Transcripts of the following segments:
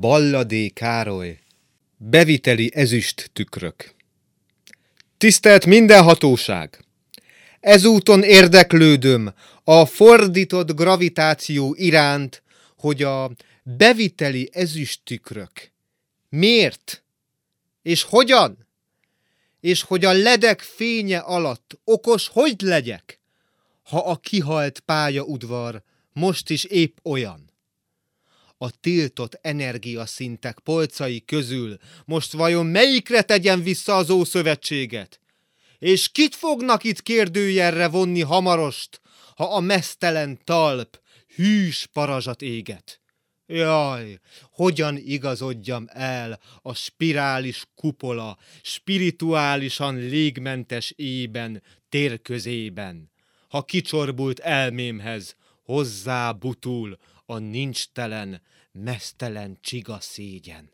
Balladé Károly Beviteli ezüst tükrök. Tisztelt mindenhatóság! Ezúton érdeklődöm a fordított gravitáció iránt, hogy a beviteli ezüsttükrök miért és hogyan, és hogy a ledek fénye alatt okos hogy legyek, ha a kihalt pályaudvar most is épp olyan a tiltott energiaszintek polcai közül most vajon melyikre tegyen vissza az Ószövetséget? És kit fognak itt kérdőjelre vonni hamarost, ha a mesztelen talp hűs parazsat éget? Jaj, hogyan igazodjam el a spirális kupola, spirituálisan légmentes ében, térközében, ha kicsorbult elmémhez hozzá butul a nincstelen, mesztelen csiga szégyen.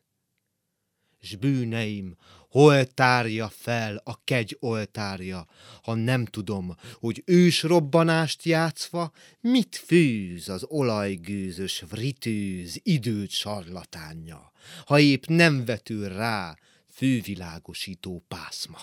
S bűneim, hol tárja fel a kegy oltárja, ha nem tudom, hogy ős robbanást játszva, mit fűz az olajgőzös vritűz időt sarlatánja, ha épp nem vetül rá fővilágosító pászma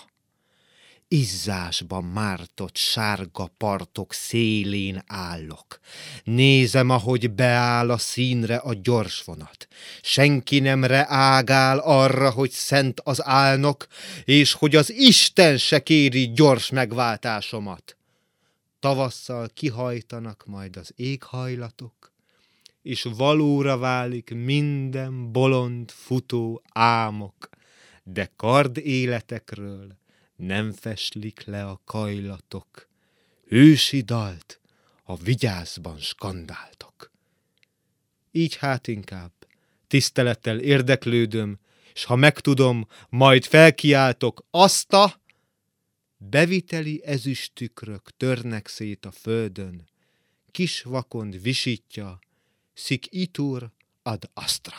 izzásba mártott sárga partok szélén állok. Nézem, ahogy beáll a színre a gyors vonat. Senki nem reágál arra, hogy szent az álnok, és hogy az Isten se kéri gyors megváltásomat. Tavasszal kihajtanak majd az éghajlatok, és valóra válik minden bolond futó álmok, de kard életekről nem feslik le a kajlatok, ősi dalt a vigyázban skandáltok. Így hát inkább tisztelettel érdeklődöm, és ha megtudom, majd felkiáltok azt a beviteli ezüstükrök törnek szét a földön, kis vakond visítja, szik itur ad astra.